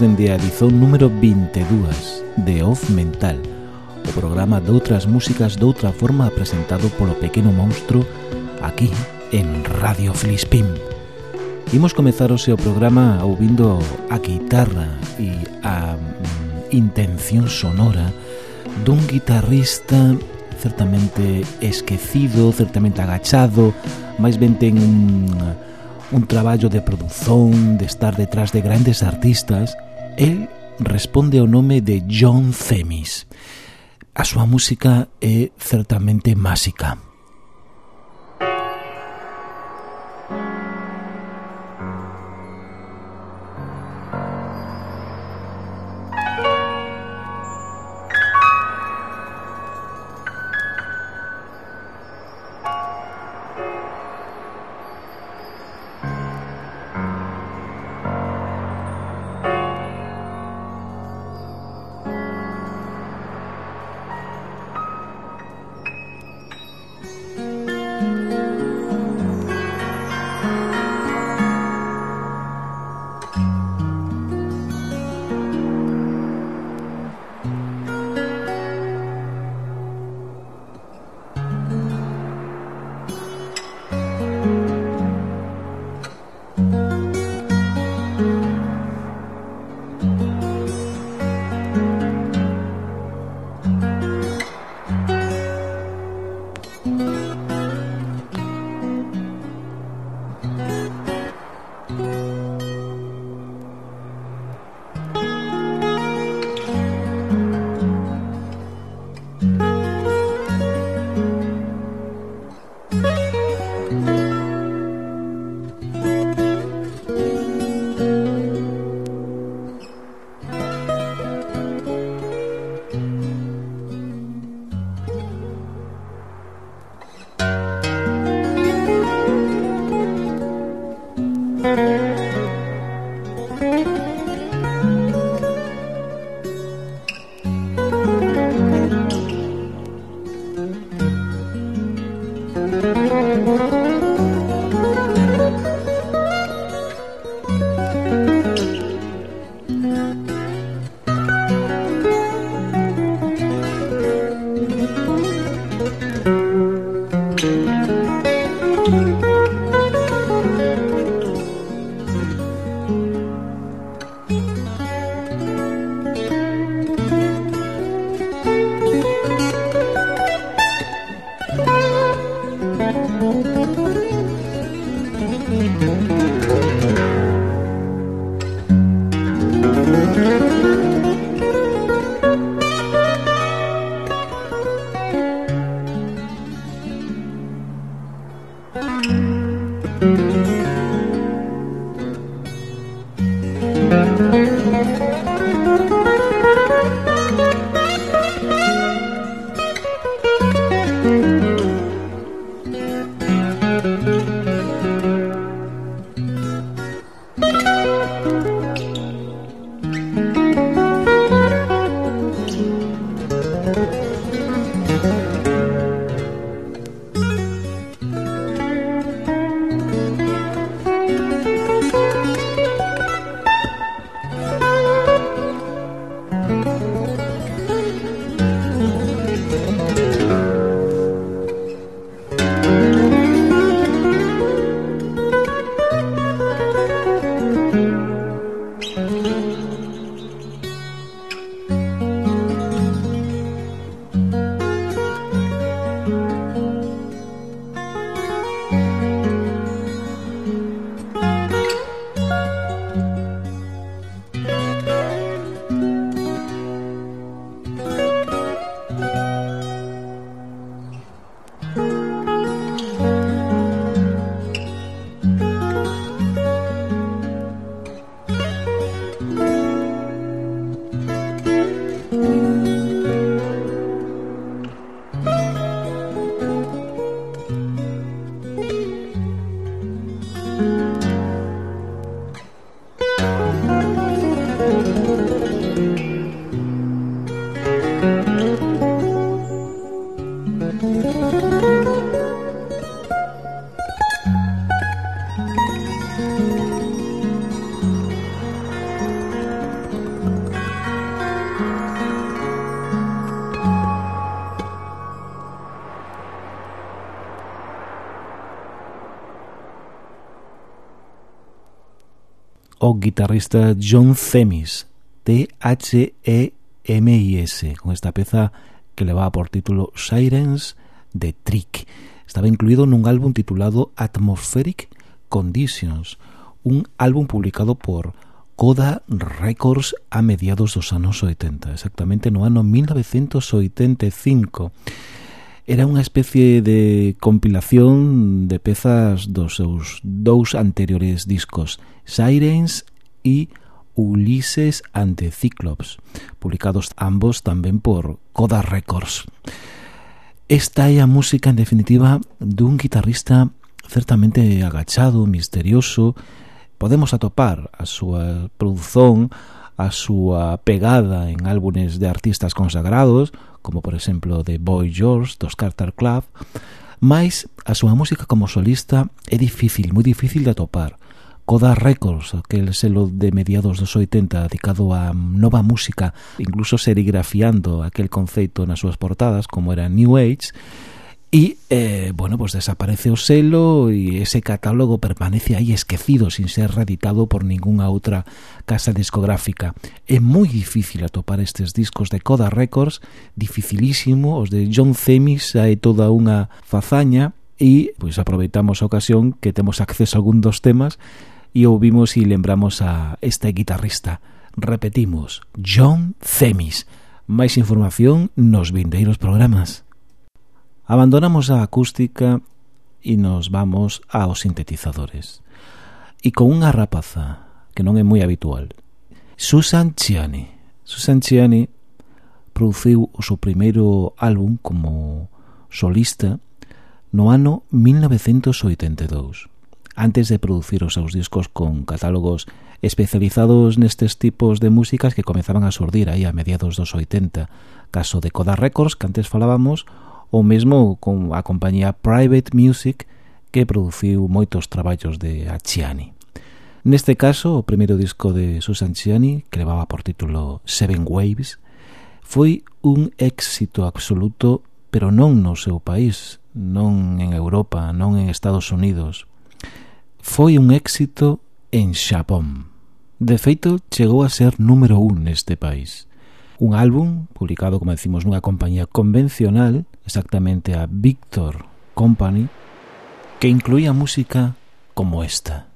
dende a edición número 22 de Off Mental, o programa de outras músicas de outra forma presentado polo pequeno monstro aquí en Radio Flispim. Imos comezar o seu programa ouvindo a guitarra e a mm, intención sonora dun guitarrista certamente esquecido, certamente agachado, máis ben ten un, un traballo de produción, de estar detrás de grandes artistas El responde ao nome de John Themis. A súa música é certamente máxica. o guitarrista John Themis, T-H-E-M-I-S, con esta peza que le va por título Sirens de Trick. Estaba incluido nun álbum titulado Atmospheric Conditions, un álbum publicado por Coda Records a mediados dos anos 80, exactamente no ano 1985 era unha especie de compilación de pezas dos seus dous anteriores discos, Sirens e Ulises ante Cyclops, publicados ambos tamén por Coda Records. Esta é a música, en definitiva, dun guitarrista certamente agachado, misterioso, podemos atopar a súa produción, a súa pegada en álbumes de artistas consagrados, como por exemplo de Boy George, dos Carter Club, mais a súa música como solista é difícil, moi difícil de atopar. Coda Records, aquel selo de mediados dos 80 dedicado a nova música, incluso serigrafiando aquel conceito nas súas portadas como era New Age, E, eh, bueno, pues desaparece o selo e ese catálogo permanece aí esquecido sin ser reeditado por ningunha outra casa discográfica. É moi difícil atopar estes discos de Coda Records, dificilísimo, os de John Themis é toda unha fazaña e pois aproveitamos a ocasión que temos acceso a algún dos temas e ouvimos e lembramos a este guitarrista. Repetimos, John Themis. Máis información nos vindeiros programas. Abandonamos a acústica e nos vamos aos sintetizadores. E con unha rapaza que non é moi habitual. Susan Ciani. Susan Ciani produciu o seu primeiro álbum como solista no ano 1982 antes de producir os seus discos con catálogos especializados nestes tipos de músicas que comezaban a surdir aí a mediados dos 80, caso de Coda Records, que antes falábamos, ou mesmo con a compañía Private Music que produciu moitos traballos de Acciani. Neste caso, o primeiro disco de Susan Ciani, que levaba por título Seven Waves, foi un éxito absoluto, pero non no seu país, non en Europa, non en Estados Unidos. Foi un éxito en Xapón. De feito, chegou a ser número un neste país. Un álbum publicado, como decimos, nunha compañía convencional, exactamente a Victor Company, que incluía música como esta.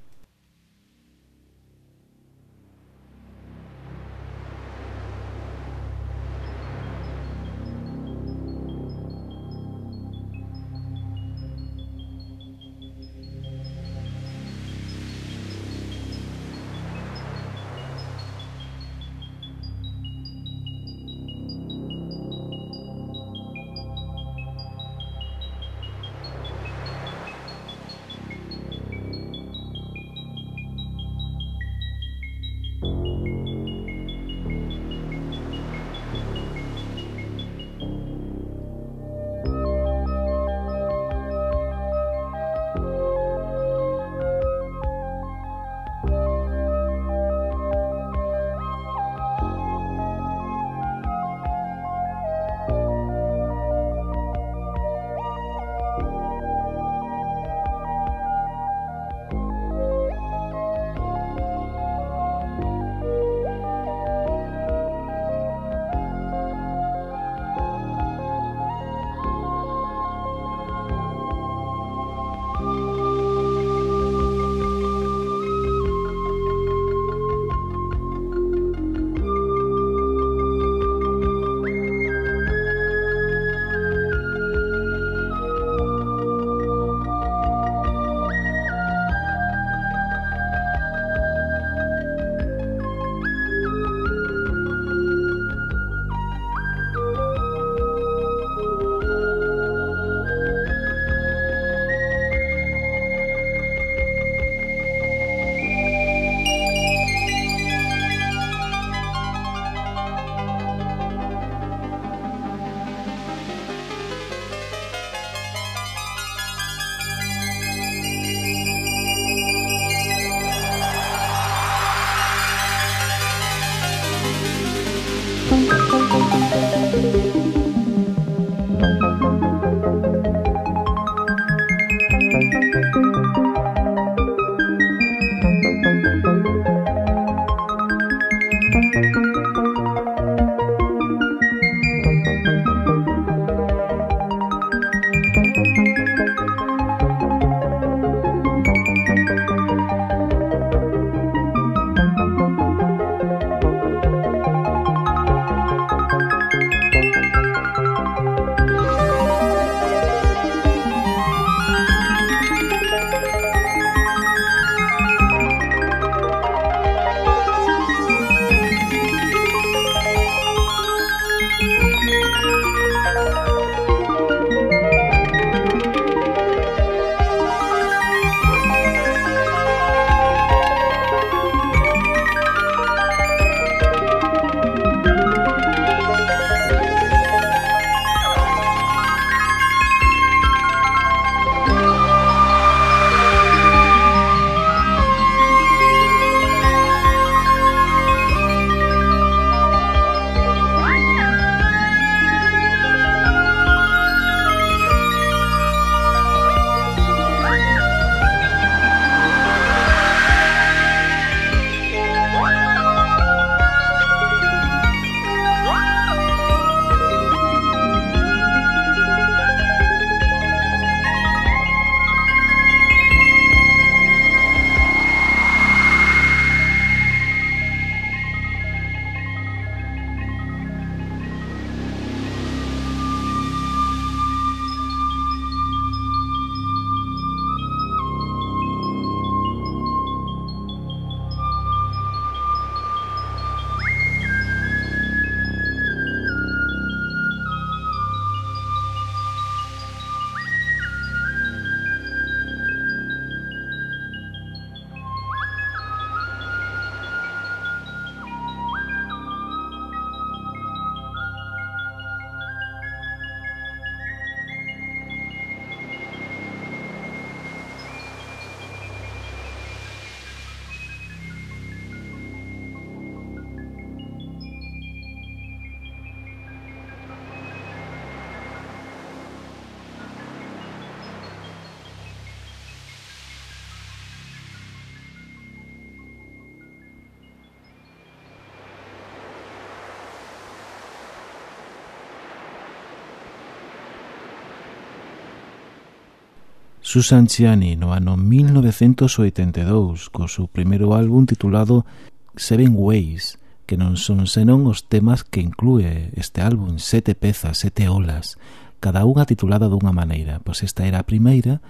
Susan Ciani no ano 1982 co seu primeiro álbum titulado Seven Ways, que non son senón os temas que inclúe este álbum, sete pezas, sete olas, cada unha titulada dunha maneira. Pois esta era a primeira,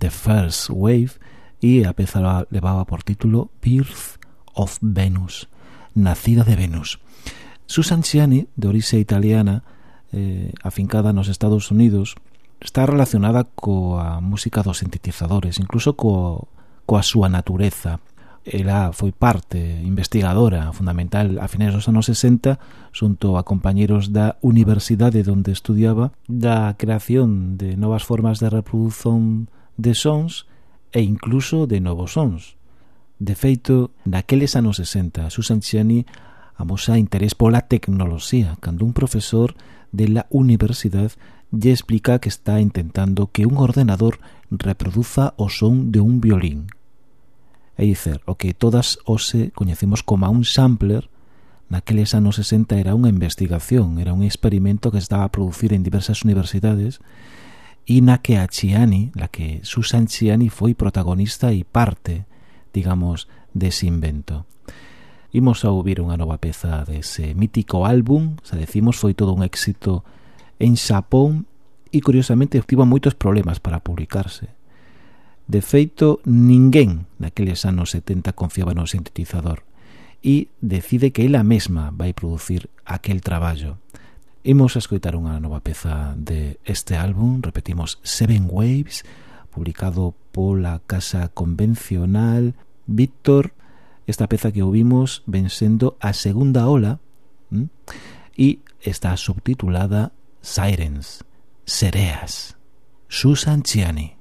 The First Wave, e a peza levaba por título Birth of Venus, Nacida de Venus. Susan Ciani, de orixe italiana, eh, afincada nos Estados Unidos, está relacionada coa música dos sintetizadores, incluso co, coa súa natureza. Ela foi parte investigadora fundamental a finais dos anos 60 xunto a compañeros da universidade onde estudiaba da creación de novas formas de reprodución de sons e incluso de novos sons. De feito, naqueles anos 60, Susan Chiani amosa interés pola tecnoloxía cando un profesor de la universidade lle explica que está intentando que un ordenador reproduza o son de un violín. É dicer, o que todas hoxe coñecemos como un sampler, naqueles anos 60 era unha investigación, era un experimento que estaba a producir en diversas universidades e na que a Chiani, la que Susan Chiani foi protagonista e parte, digamos, dese invento. Imos a ouvir unha nova peza dese mítico álbum, se decimos, foi todo un éxito en Xapón e curiosamente tivo moitos problemas para publicarse. De feito, ninguén naqueles anos 70 confiaba no sintetizador e decide que ela mesma vai producir aquel traballo. Imos a escoitar unha nova peza de este álbum, repetimos Seven Waves, publicado pola Casa Convencional Víctor. Esta peza que ouvimos ven sendo a segunda ola e está subtitulada Sirens, Sereas, Susan Ciani.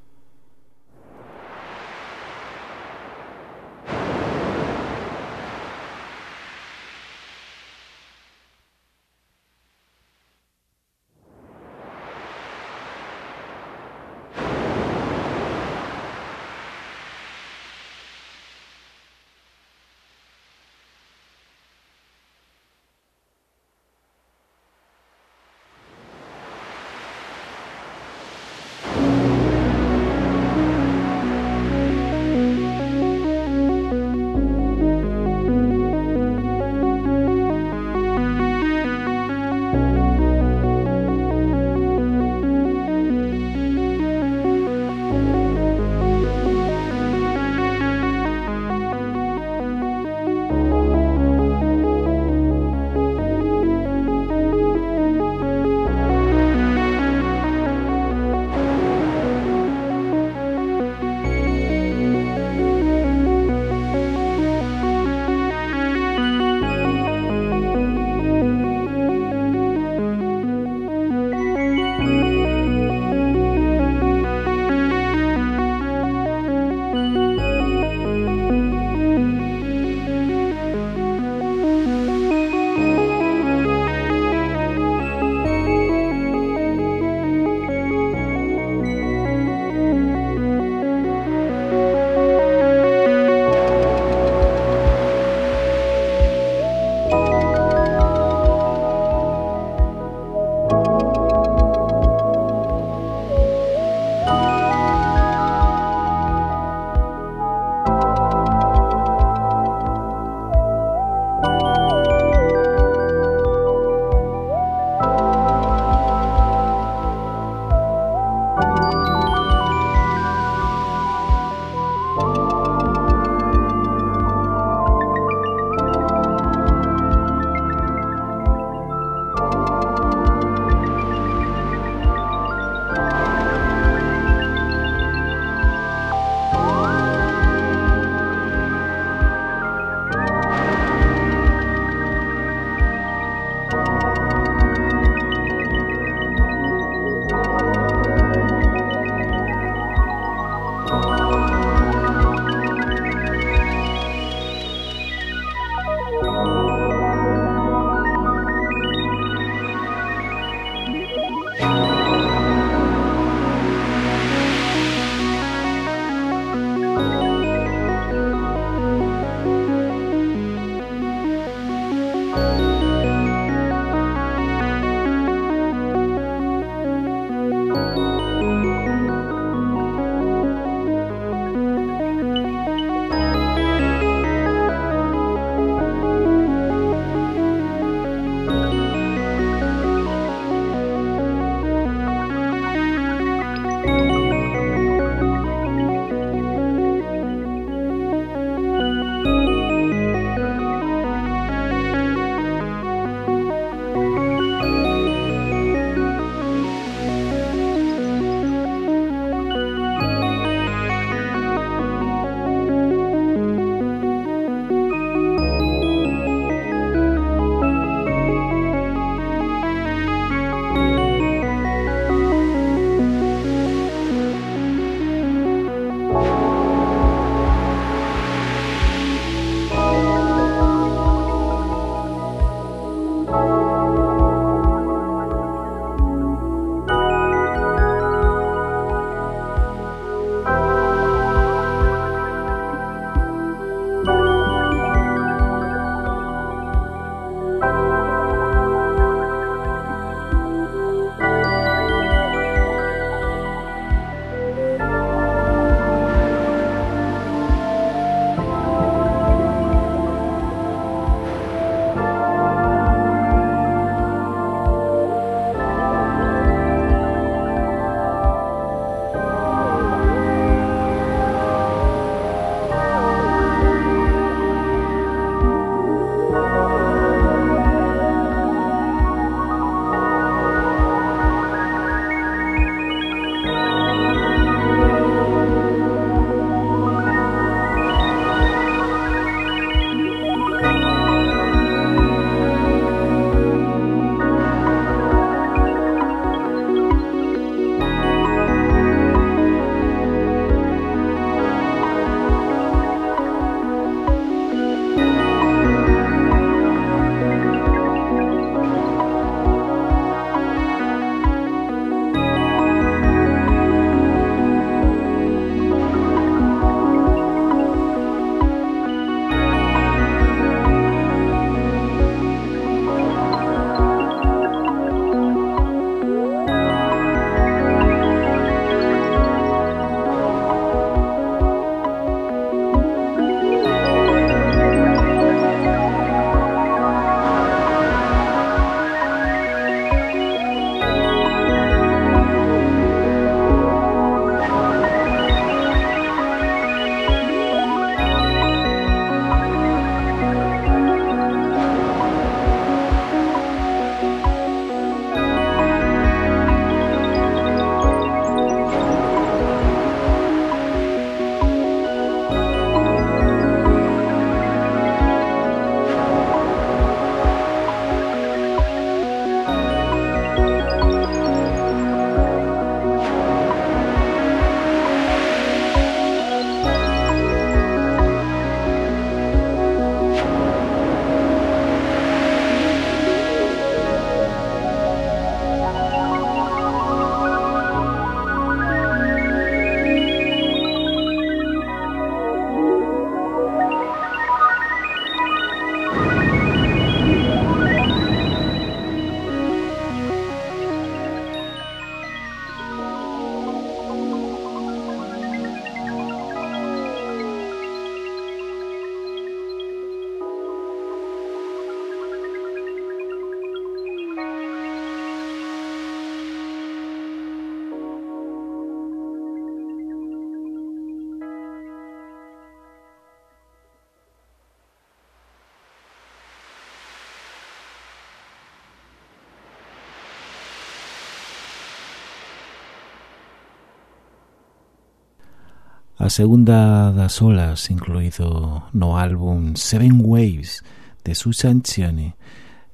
A segunda das olas incluído no álbum Seven Waves de Susan Chiani.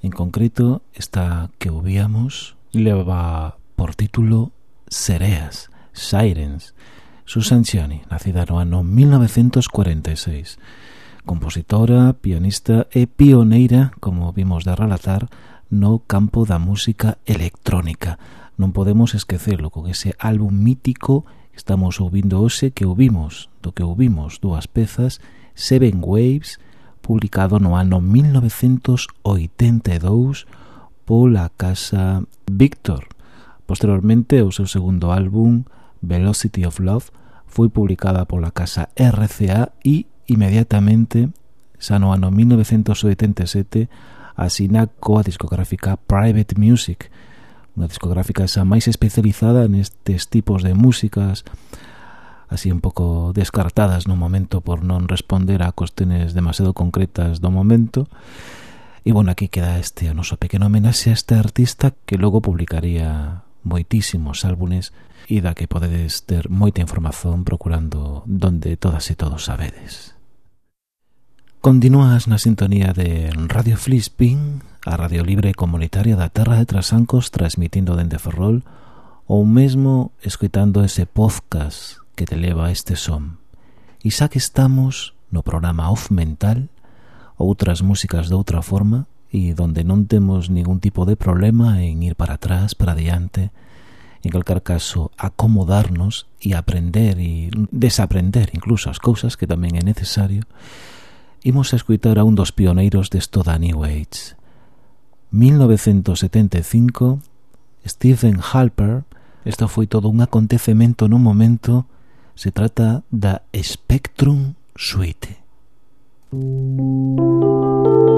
En concreto, esta que ouvíamos leva por título Sereas, Sirens. Susan Chiani, nacida no ano 1946. Compositora, pianista e pioneira, como vimos de relatar, no campo da música electrónica. Non podemos esquecelo con ese álbum mítico e Estamos ouvindo hoxe que ouvimos, do que ouvimos dúas pezas, Seven Waves, publicado no ano 1982 pola casa Victor. Posteriormente, o seu segundo álbum, Velocity of Love, foi publicada pola casa RCA e inmediatamente, xa no ano 1987, asina coa discográfica Private Music, unha discográfica xa máis especializada nestes tipos de músicas así un pouco descartadas no momento por non responder a cuestiones demasiado concretas do momento e bueno, aquí queda este o noso pequeno homenaxe a este artista que logo publicaría moitísimos álbumes e da que podedes ter moita información procurando donde todas e todos sabedes. Continúas na sintonía de Radio Flispin, a radio libre comunitaria da Terra de Trasancos transmitindo dende Ferrol ou mesmo escoitando ese podcast que te leva a este son. E xa que estamos no programa Off Mental, outras músicas de outra forma e donde non temos ningún tipo de problema en ir para atrás, para diante, en calcar caso, acomodarnos e aprender e desaprender incluso as cousas que tamén é necesario, imos a escutar a un dos pioneiros desto da New Age. 1975, Stephen Halper, isto foi todo un acontecemento nun momento, se trata da Spectrum Suite. Música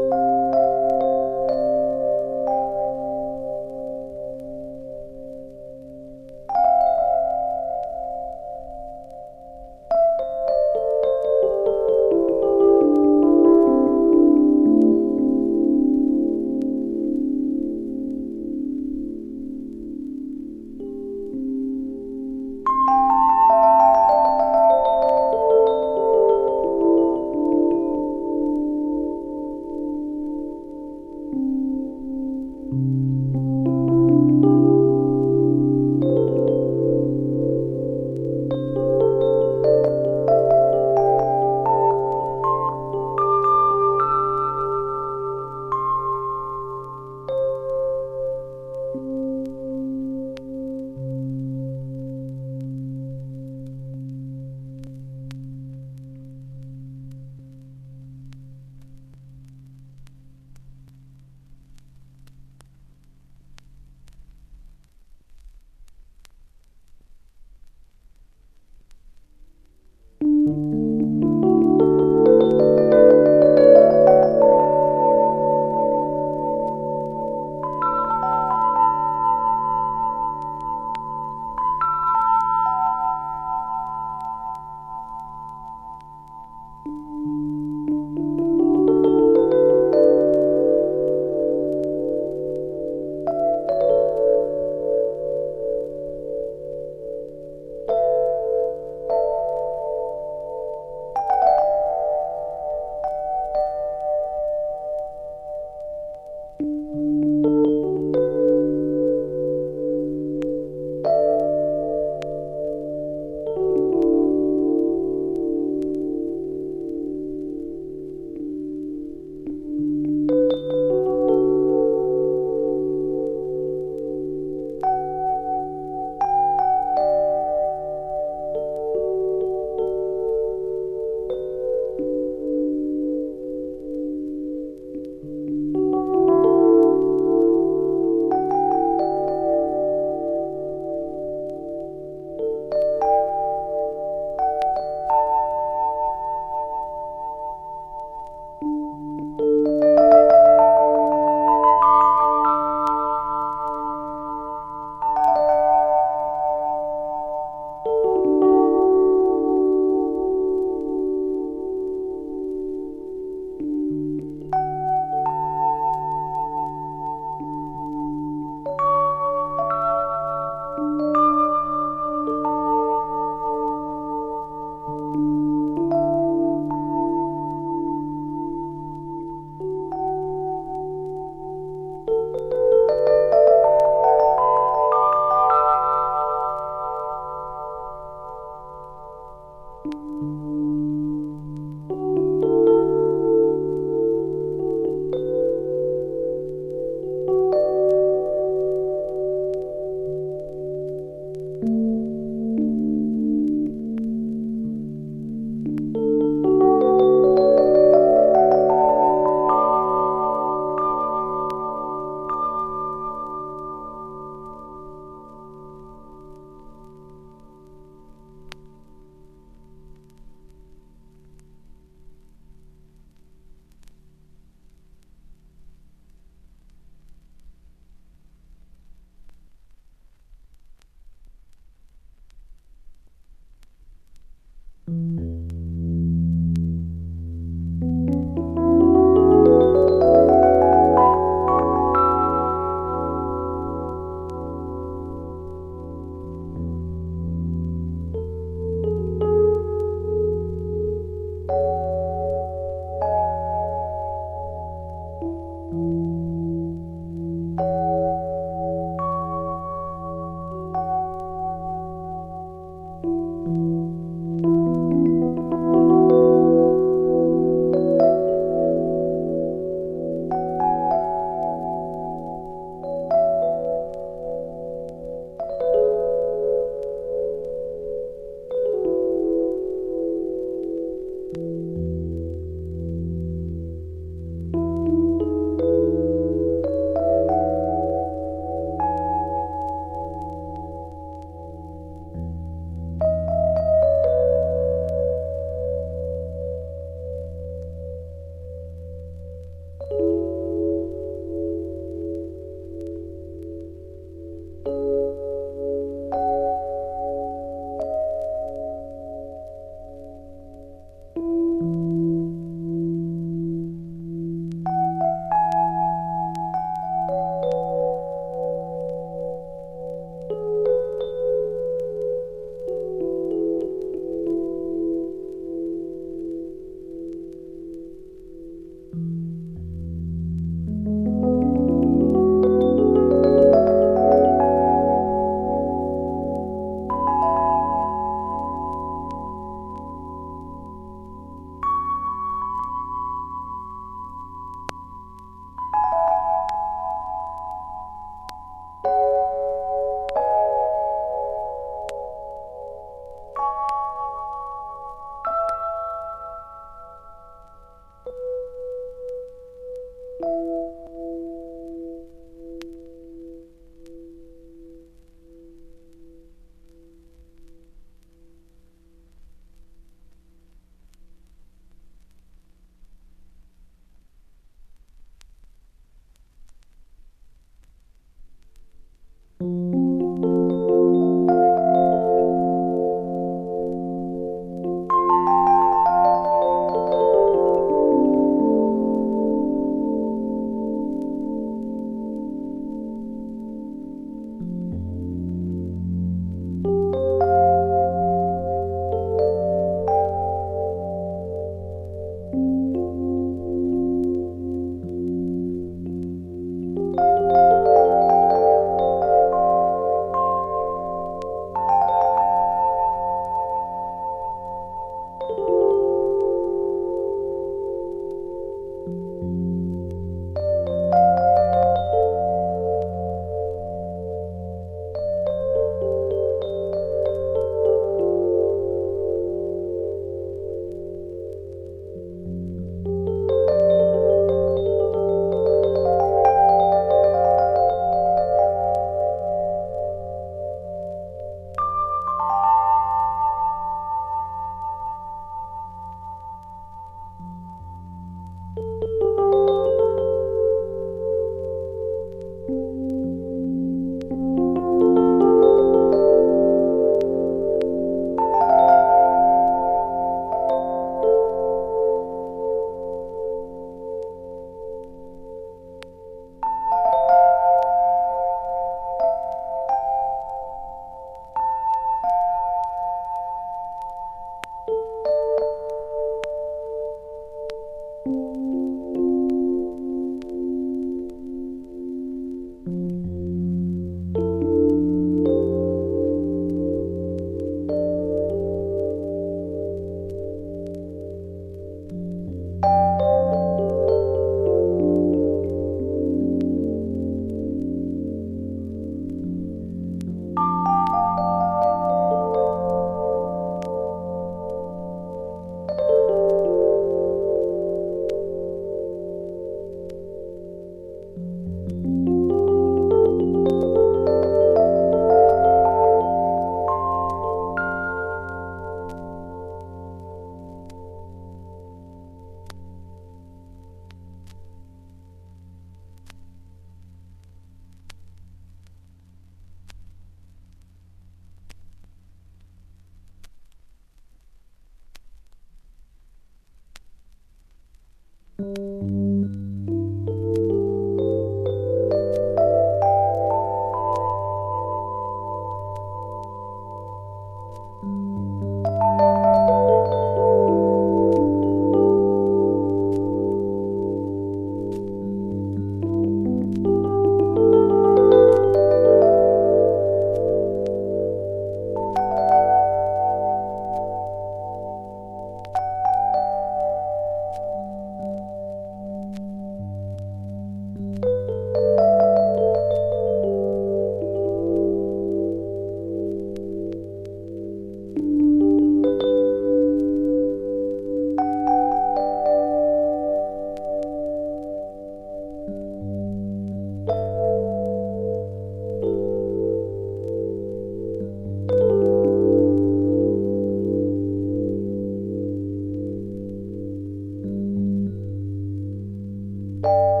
you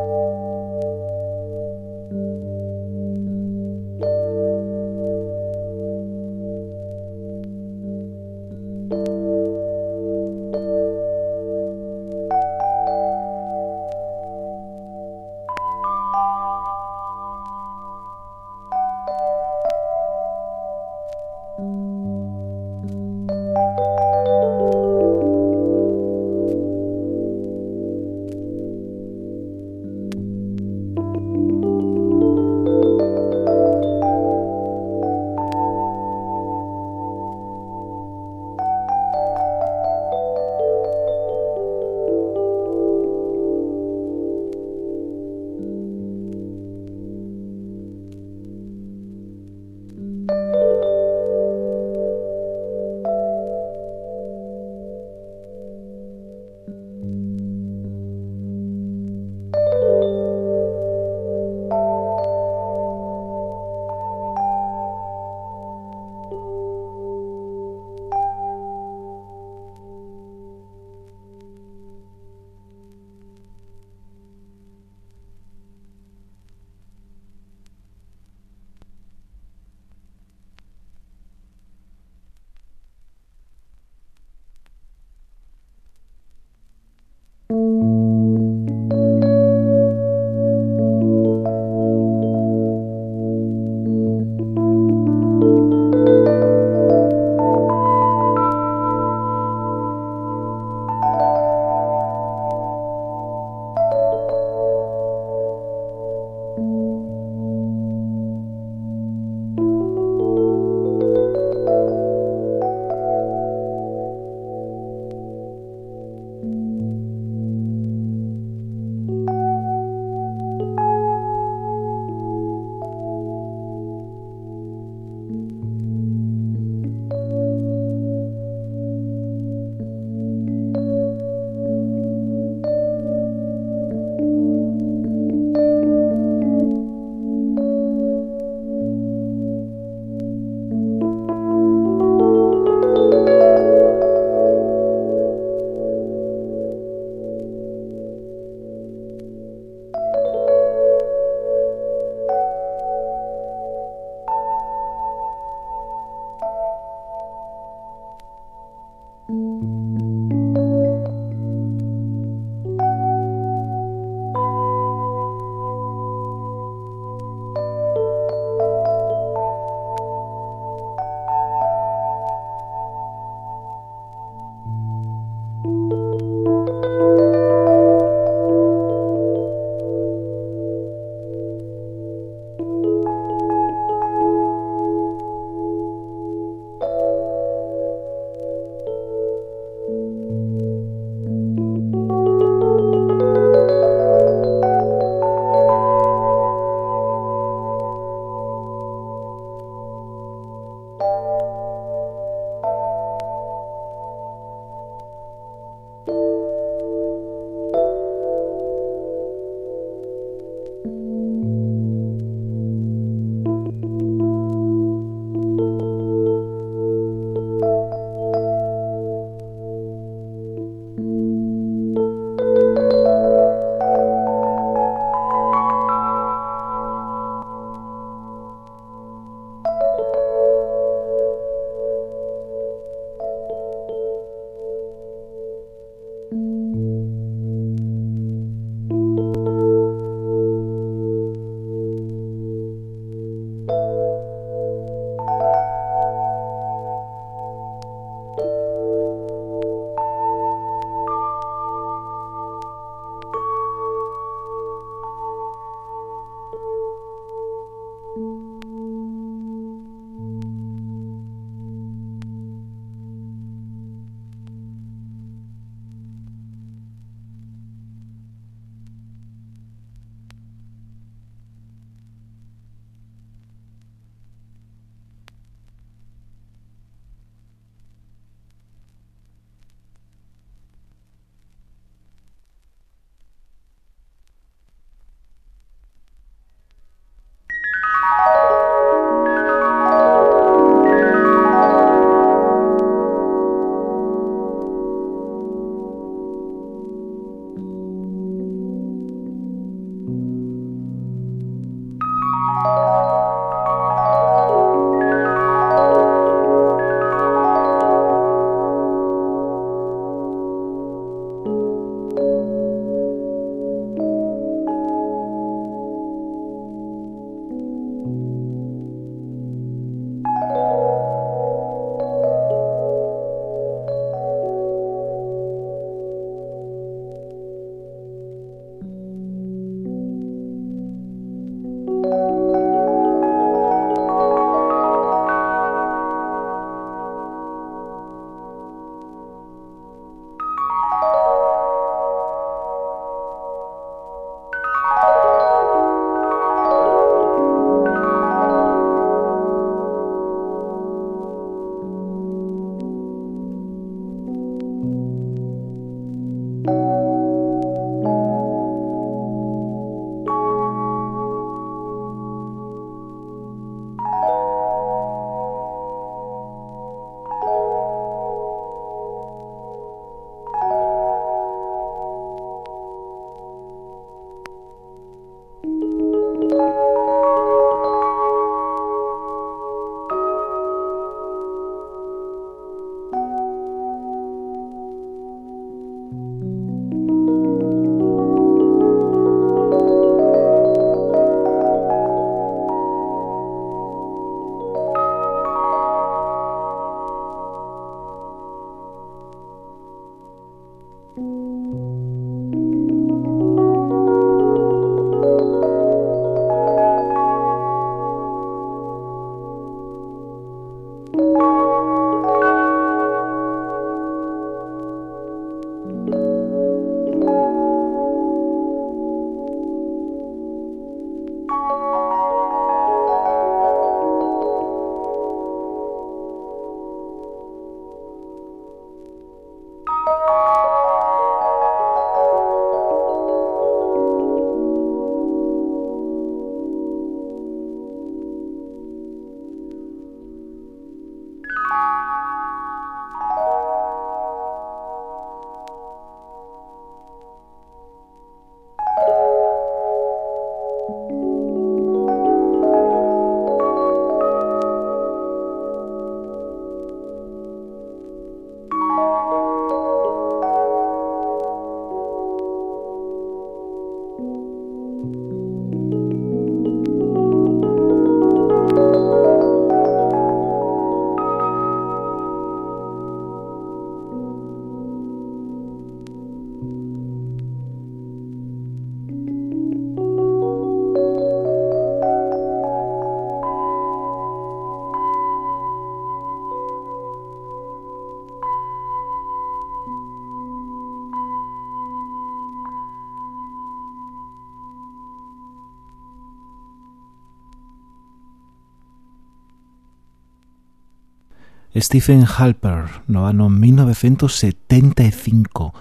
Stephen Halper no ano 1975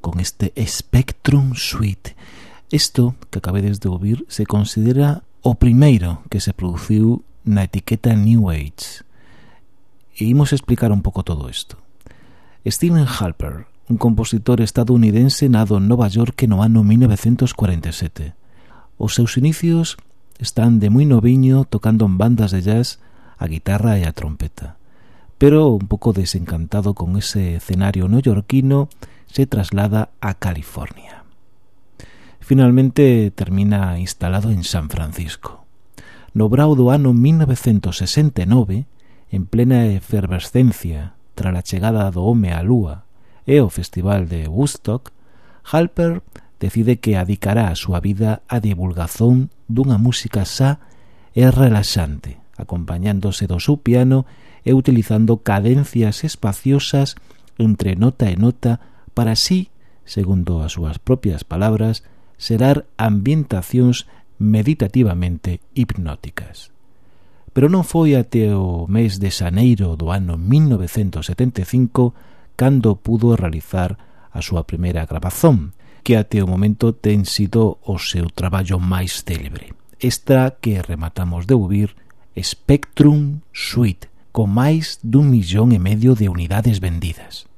con este Spectrum Suite. Isto que acabedes de ouvir se considera o primeiro que se produciu na etiqueta New Age. E imos explicar un pouco todo isto. Stephen Halper, un compositor estadounidense nado en Nova York no ano 1947. Os seus inicios están de moi noviño tocando en bandas de jazz a guitarra e a trompeta pero un poco desencantado con ese escenario neoyorquino, se traslada a California. Finalmente termina instalado en San Francisco. Nobrado do ano 1969, en plena efervescencia tras a chegada do home á lúa e o festival de Woodstock, Halper decide que adicará a súa vida á divulgación dunha música xa e relaxante, acompañándose do seu piano e utilizando cadencias espaciosas entre nota e nota para así, segundo as súas propias palabras, serar ambientacións meditativamente hipnóticas. Pero non foi até o mes de xaneiro do ano 1975 cando pudo realizar a súa primeira grabazón, que até o momento ten sido o seu traballo máis célebre. Esta que rematamos de ouvir, Spectrum Suite, con máis dun millón e medio de unidades vendidas.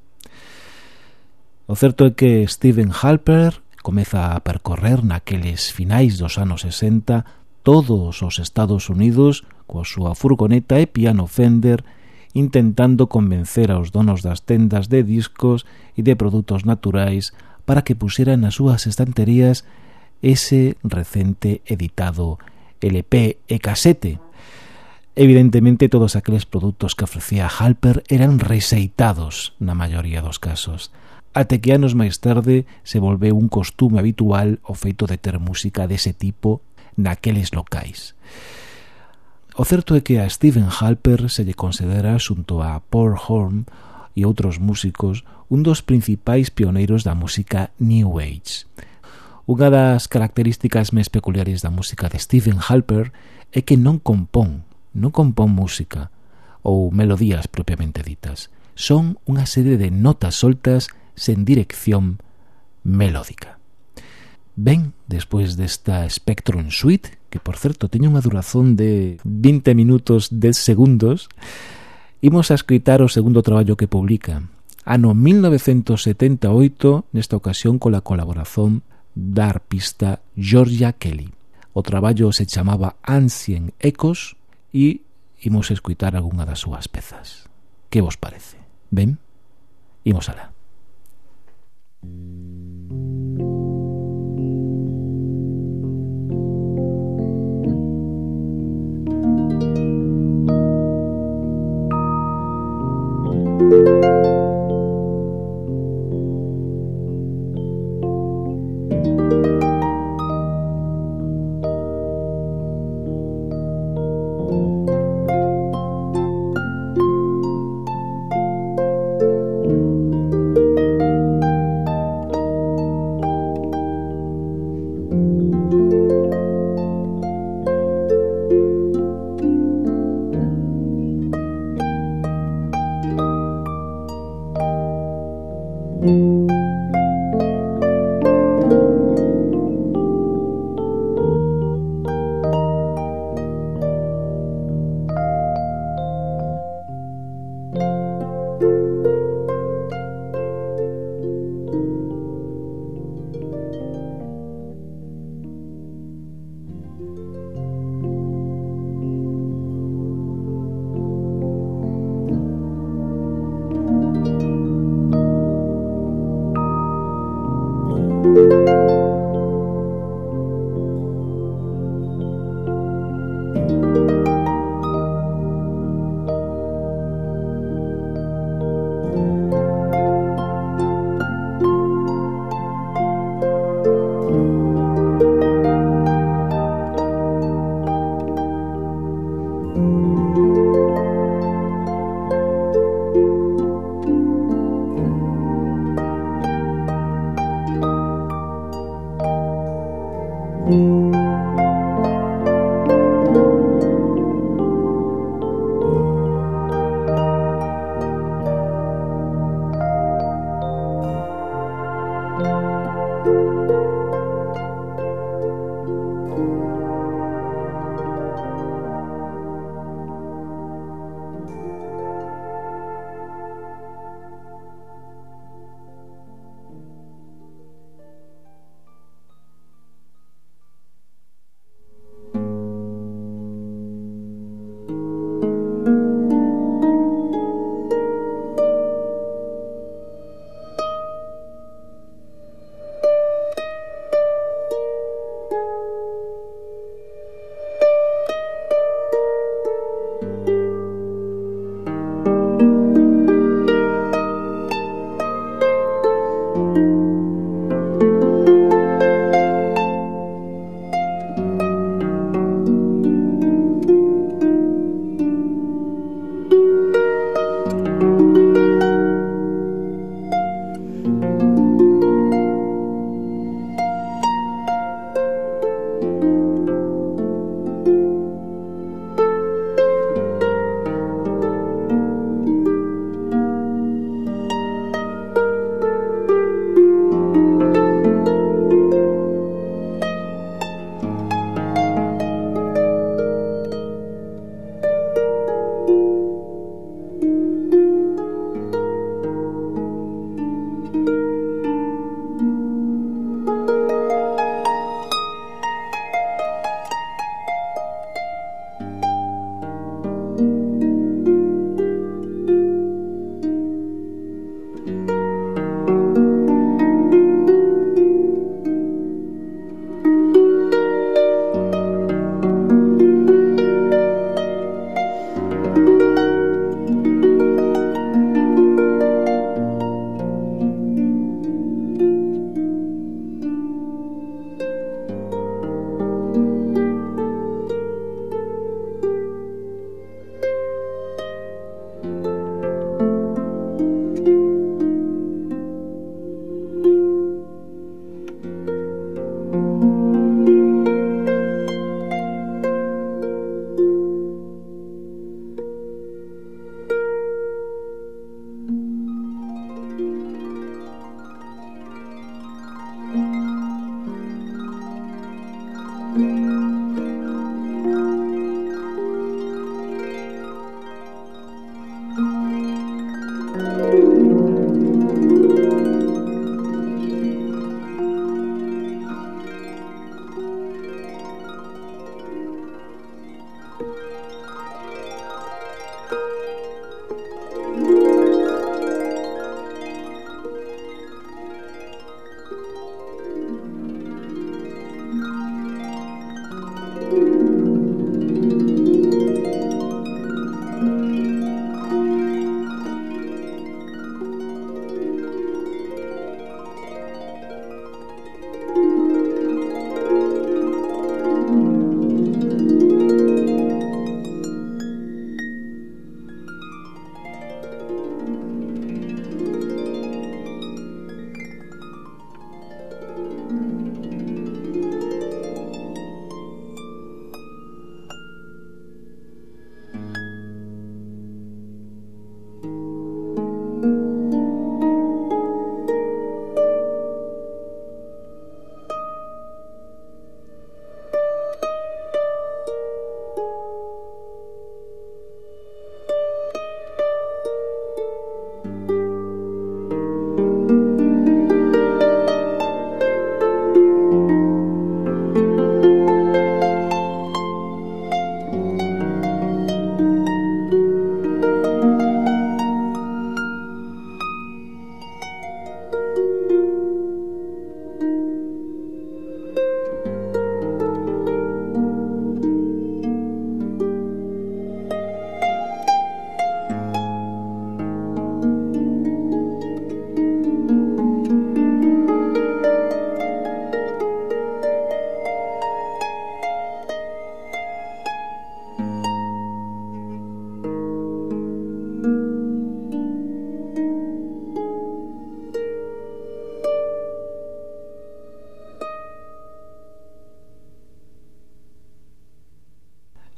O certo é que Steven Halper comeza a percorrer naqueles finais dos anos 60 todos os Estados Unidos coa súa furgoneta e piano Fender intentando convencer aos donos das tendas de discos e de produtos naturais para que puseran nas súas estanterías ese recente editado LP e casete Evidentemente, todos aqueles produtos que ofrecía Halper eran reseitados na maioría dos casos, até que anos máis tarde se volveu un costume habitual o feito de ter música dese tipo naqueles locais. O certo é que a Stephen Halper se lle considera xunto a Paul Horn e outros músicos un dos principais pioneiros da música New Age. Unha das características máis peculiares da música de Stephen Halper é que non compón, non compón música ou melodías propiamente ditas. Son unha serie de notas soltas sen dirección melódica. Ben, despois desta Spectrum Suite, que por certo teña unha duración de 20 minutos 10 segundos, imos a escritar o segundo traballo que publica, ano 1978, nesta ocasión cola colaboración da arpista Georgia Kelly. O traballo se chamaba Ancient Echoes e imos escuitar algunha das súas pezas. Que vos parece? Ben? Imos alá. Mm.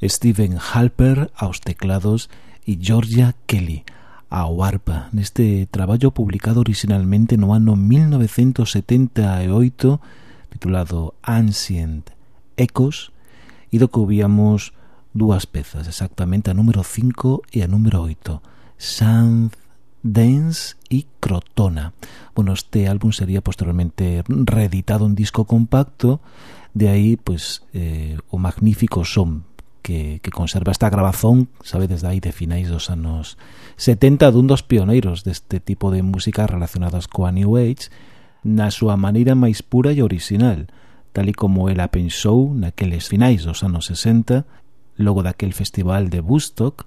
Steven Halper aos teclados e Georgia Kelly ao arpa neste traballo publicado originalmente no ano 1978 titulado Ancient Echoes e do que ouvíamos dúas pezas, exactamente a número 5 e a número 8 Sanz Dance e Crotona. Bueno, este álbum sería posteriormente reeditado en disco compacto, de aí pues eh, o magnífico son que, que conserva esta grabazón, sabe, desde aí de finais dos anos 70 dun dos pioneiros deste tipo de música relacionadas coa New Age na súa maneira máis pura e original, tal e como ela pensou naqueles finais dos anos 60, logo daquel festival de Woodstock,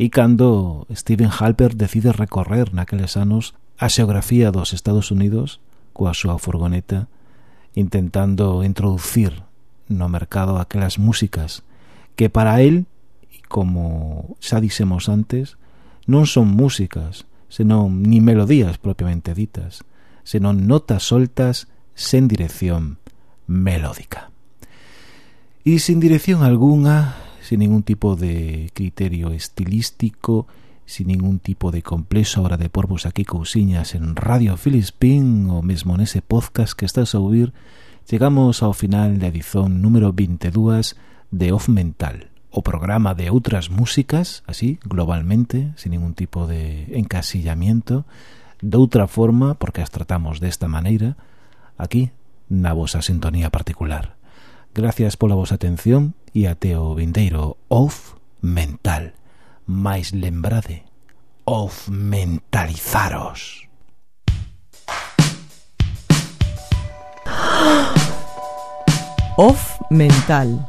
e cando Stephen Halper decide recorrer naqueles anos a xeografía dos Estados Unidos coa súa furgoneta, intentando introducir no mercado aquelas músicas que para él, como xa dixemos antes, non son músicas, senón ni melodías propiamente ditas, senón notas soltas sen dirección melódica. E sin dirección algunha, sin ningún tipo de criterio estilístico, sin ningún tipo de complexo hora de porvos aquí cousiñas en Radio Filispín ou mesmo nese podcast que estás a ouvir, chegamos ao final da edición número 22 de off mental o programa de outras músicas, así, globalmente, sin ningún tipo de encasillamiento, de outra forma, porque as tratamos desta maneira, aquí, na vosa sintonía particular. Gracias pola vosa atención e até o vindeiro off mental. Mais lembrade, off mentalizaros. Off mental.